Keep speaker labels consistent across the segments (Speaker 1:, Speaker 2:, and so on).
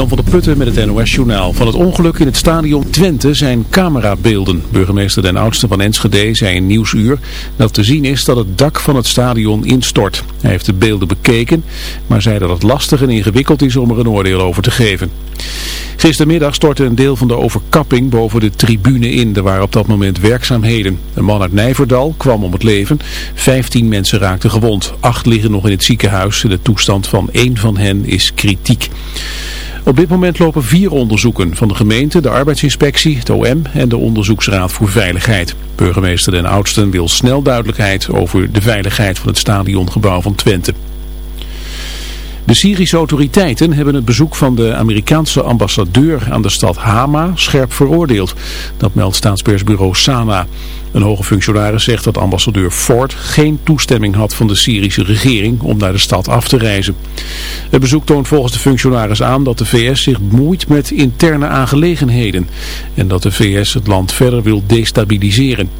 Speaker 1: Jan van der Putten met het NOS-journaal. Van het ongeluk in het stadion Twente zijn camerabeelden. Burgemeester Den Oudste van Enschede zei in Nieuwsuur dat te zien is dat het dak van het stadion instort. Hij heeft de beelden bekeken, maar zei dat het lastig en ingewikkeld is om er een oordeel over te geven. Gistermiddag stortte een deel van de overkapping boven de tribune in. Er waren op dat moment werkzaamheden. Een man uit Nijverdal kwam om het leven. Vijftien mensen raakten gewond. Acht liggen nog in het ziekenhuis. De toestand van één van hen is kritiek. Op dit moment lopen vier onderzoeken van de gemeente, de arbeidsinspectie, het OM en de Onderzoeksraad voor Veiligheid. Burgemeester Den Oudsten wil snel duidelijkheid over de veiligheid van het stadiongebouw van Twente. De Syrische autoriteiten hebben het bezoek van de Amerikaanse ambassadeur aan de stad Hama scherp veroordeeld. Dat meldt staatspersbureau Sana. Een hoge functionaris zegt dat ambassadeur Ford geen toestemming had van de Syrische regering om naar de stad af te reizen. Het bezoek toont volgens de functionaris aan dat de VS zich bemoeit met interne aangelegenheden en dat de VS het land verder wil destabiliseren.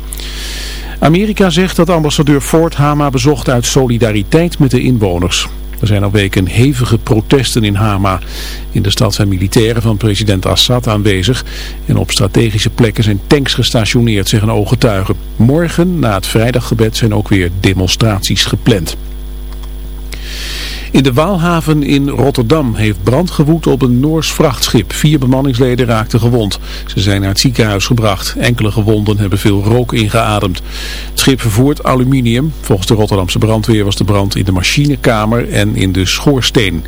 Speaker 1: Amerika zegt dat ambassadeur Ford Hama bezocht uit solidariteit met de inwoners. Er zijn al weken hevige protesten in Hama. In de stad zijn militairen van president Assad aanwezig. En op strategische plekken zijn tanks gestationeerd, zeggen ooggetuigen. Morgen, na het vrijdaggebed, zijn ook weer demonstraties gepland. In de Waalhaven in Rotterdam heeft brand gewoed op een Noors vrachtschip. Vier bemanningsleden raakten gewond. Ze zijn naar het ziekenhuis gebracht. Enkele gewonden hebben veel rook ingeademd. Het schip vervoert aluminium. Volgens de Rotterdamse brandweer was de brand in de machinekamer en in de schoorsteen.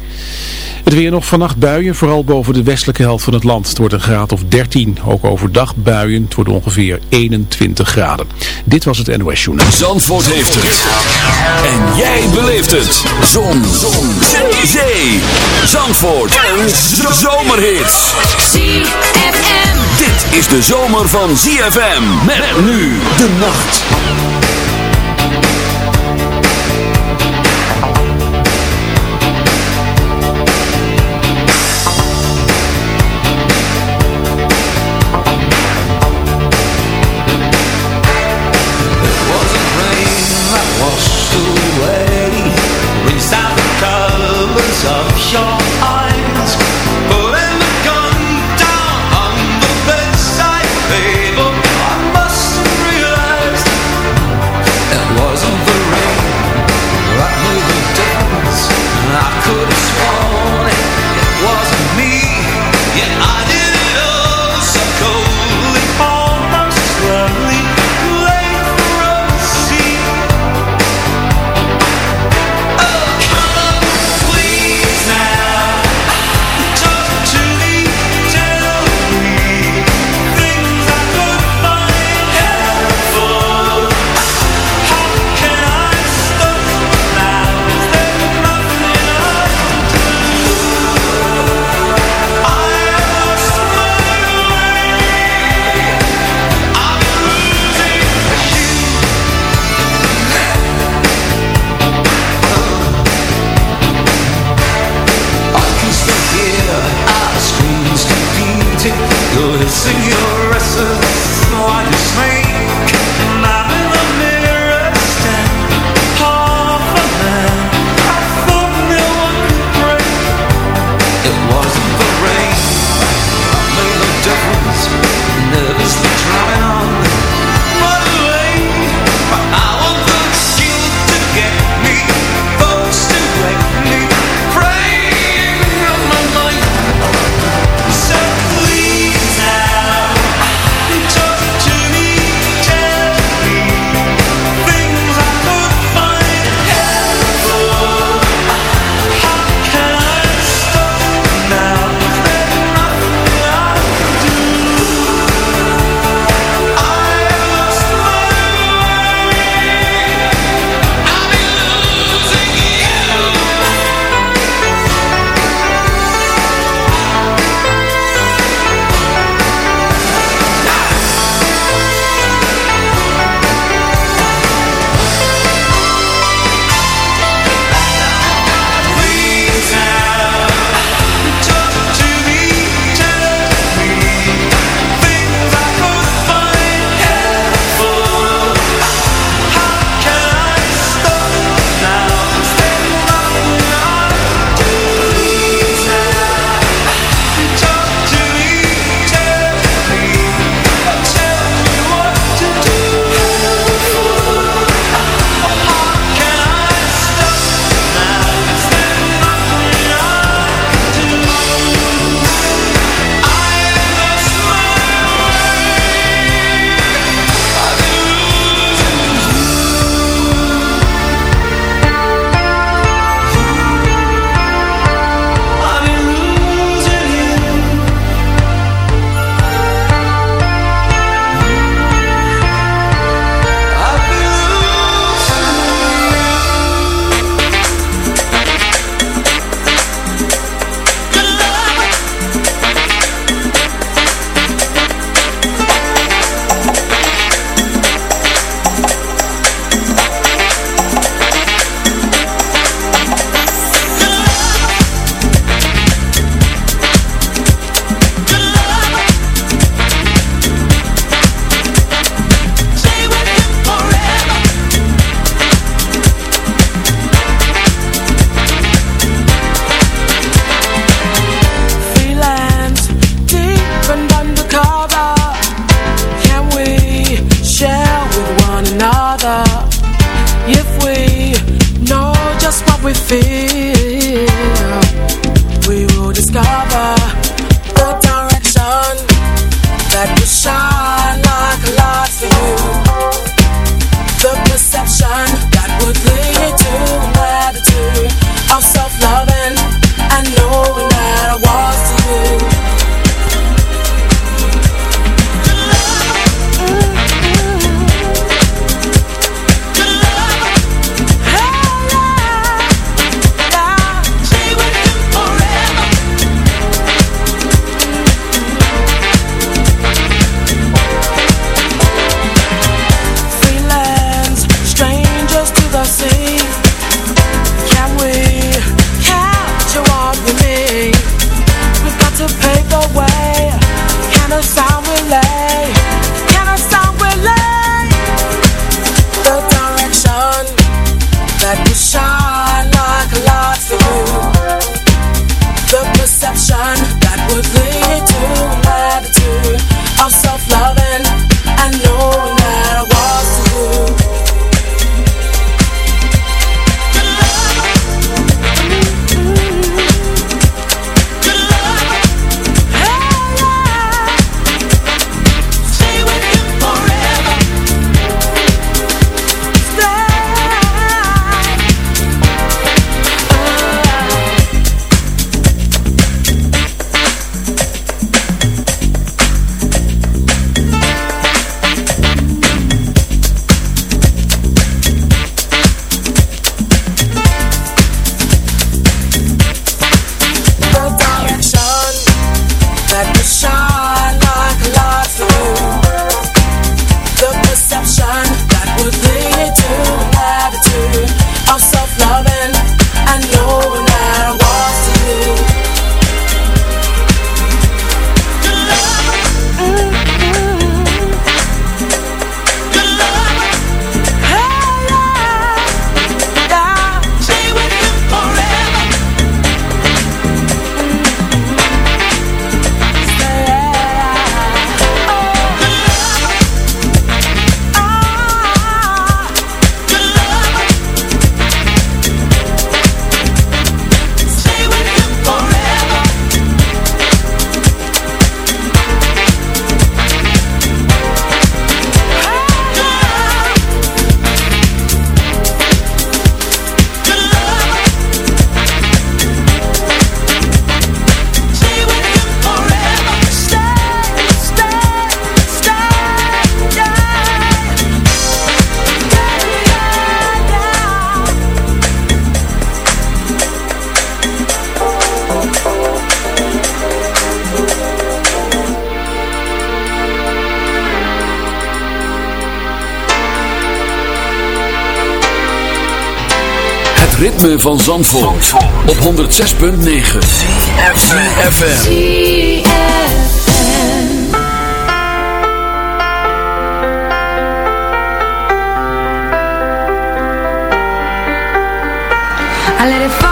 Speaker 1: Het weer nog vannacht buien, vooral boven de westelijke helft van het land. Het wordt een graad of 13. Ook overdag buien. Het wordt ongeveer 21 graden. Dit was het NOS Journal.
Speaker 2: Zandvoort heeft het. En jij beleeft het. Zon. Zon. Zee. Zee. Zandvoort. En zomerhits.
Speaker 3: ZFM.
Speaker 2: Dit is de zomer van ZFM. Met nu de nacht.
Speaker 4: Ritme van Zandvoort, op 106.9 CFFM I let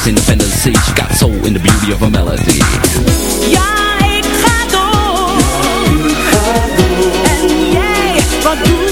Speaker 5: Queen of hearts, independency. She got soul in the beauty of her melody.
Speaker 6: Ja, ik ga door. En jij, wat doe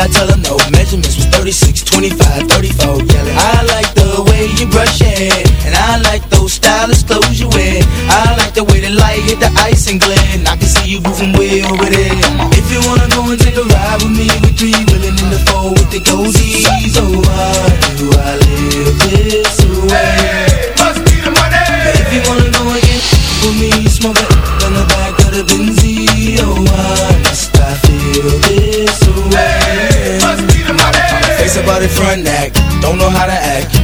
Speaker 7: I tell her no? Measurements was 36, 25,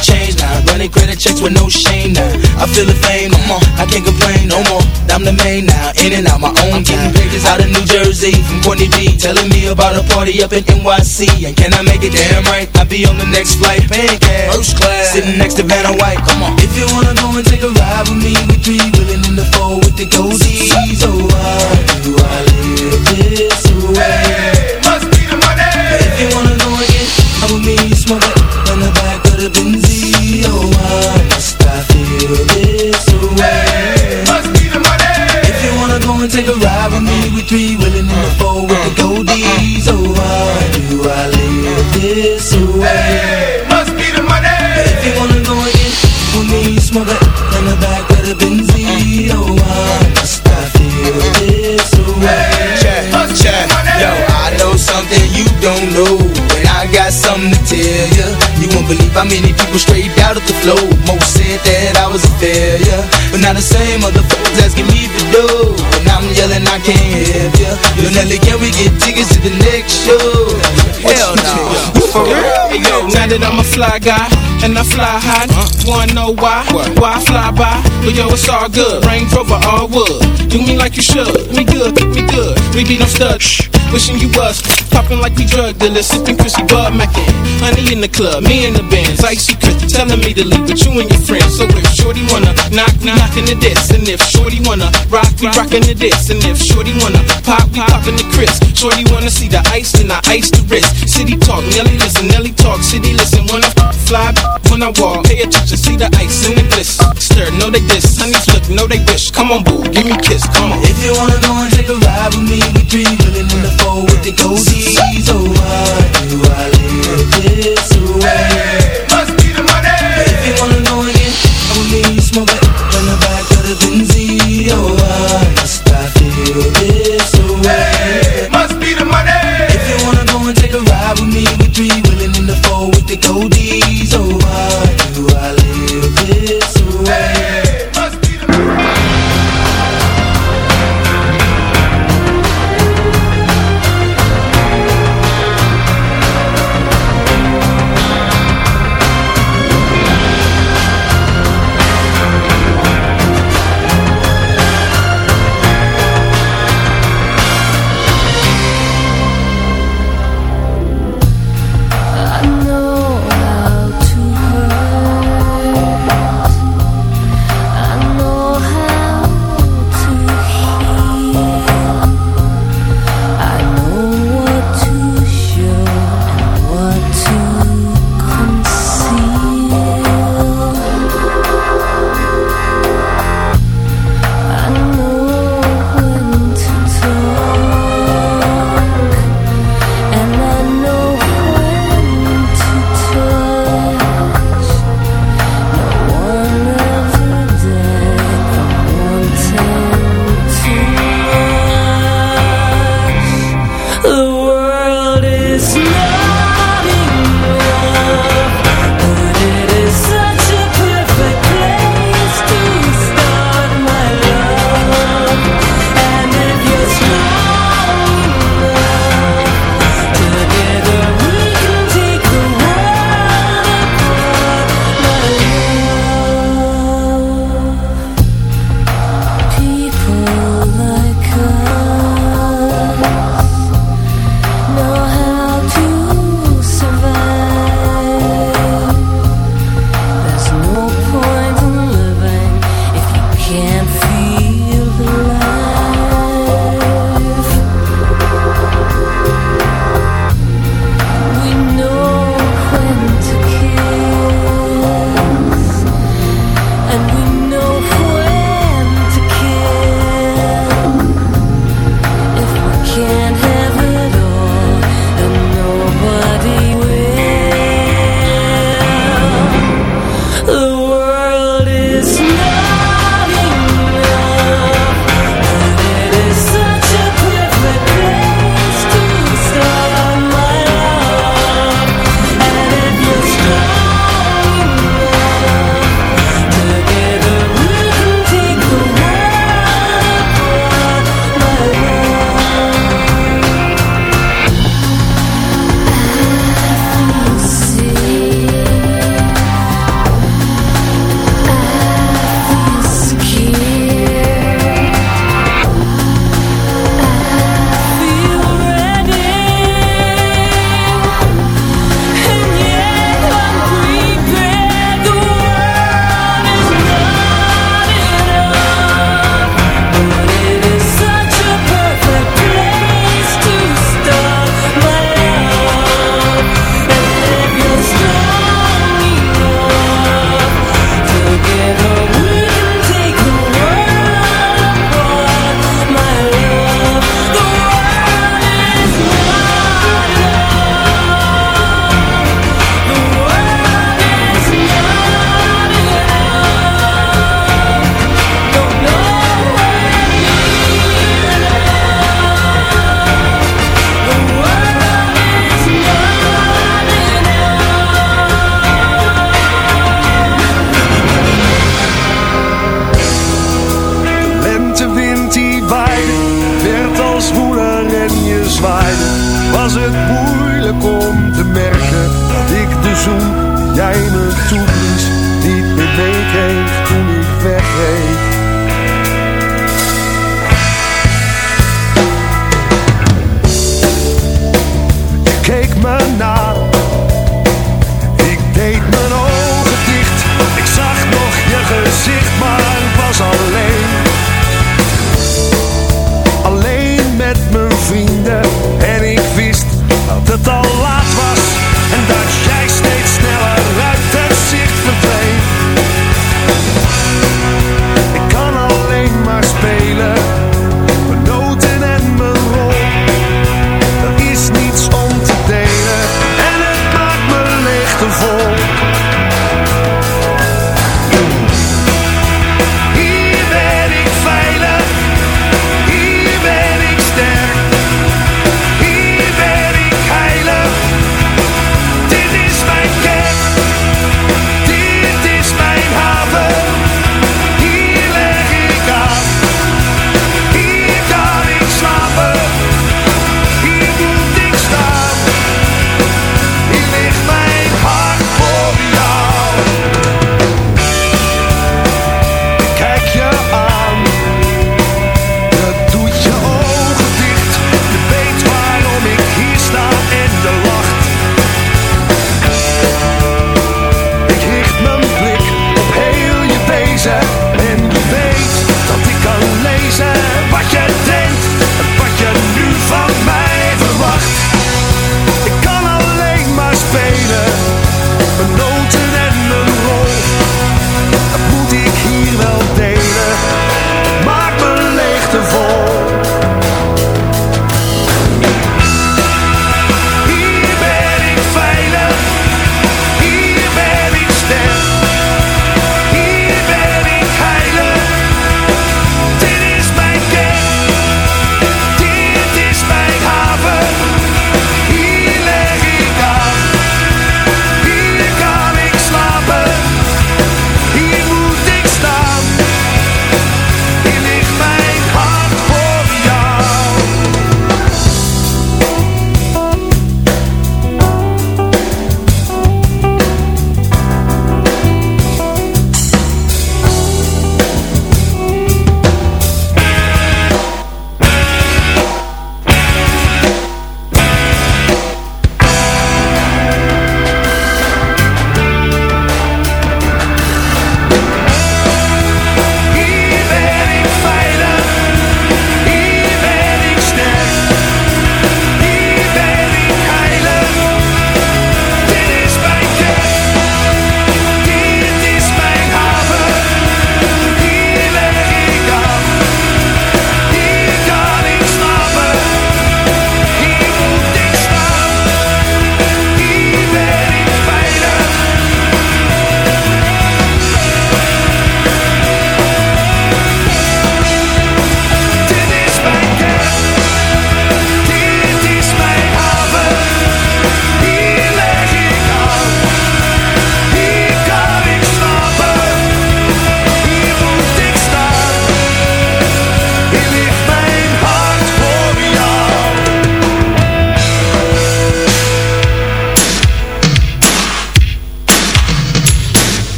Speaker 7: the change now. Running credit checks with no shame now. I feel the fame, come on, I can't complain no more. I'm the main now, in and out my own I'm getting pages out of New Jersey from Courtney B. Telling me about a party up in NYC. And can I make it damn right? I'll be on the next flight, paying cash. First class, sitting next to Vanna White. Come on. If you wanna go and take a ride with me, we three willing in the four with the goldies. Oh, why do I live this way?
Speaker 8: Must be the money.
Speaker 7: If you wanna go again, come with me, smoke believe how many people straight out of the flow. Most said that I was a failure, but now the same motherfuckers asking me to do. And I'm yelling, I can't help ya. Yo, Nelly, can we get tickets to the next show? Hell no.
Speaker 8: For real? Hey, yo, now that I'm a fly guy and I fly high, wanna know why? Why I fly by? But yo, it's all good. Range Rover, all wood. Do me like you should. Me good, me good. We be no stud. Wishing you was popping like we drug dealers, sipping Chrissy Bud Mackin. Honey in the club, me in the bands, icy Chris telling me to leave with you and your friends. So if Shorty wanna knock, we knockin' the diss, and if Shorty wanna rock, we rockin' the diss, and if Shorty wanna pop, we poppin' the Chris. Shorty wanna see the ice, then I ice the wrist. City talk, Nelly listen, Nelly talk, city listen. When I fly, when I walk, pay attention, see the ice and the bliss. Stir, know they diss, honeys look, know they wish. Come on, boo, give me kiss, come on.
Speaker 7: If you wanna go and take a ride with me, we three willing in the four with the goldies. Oh, why do I live this way?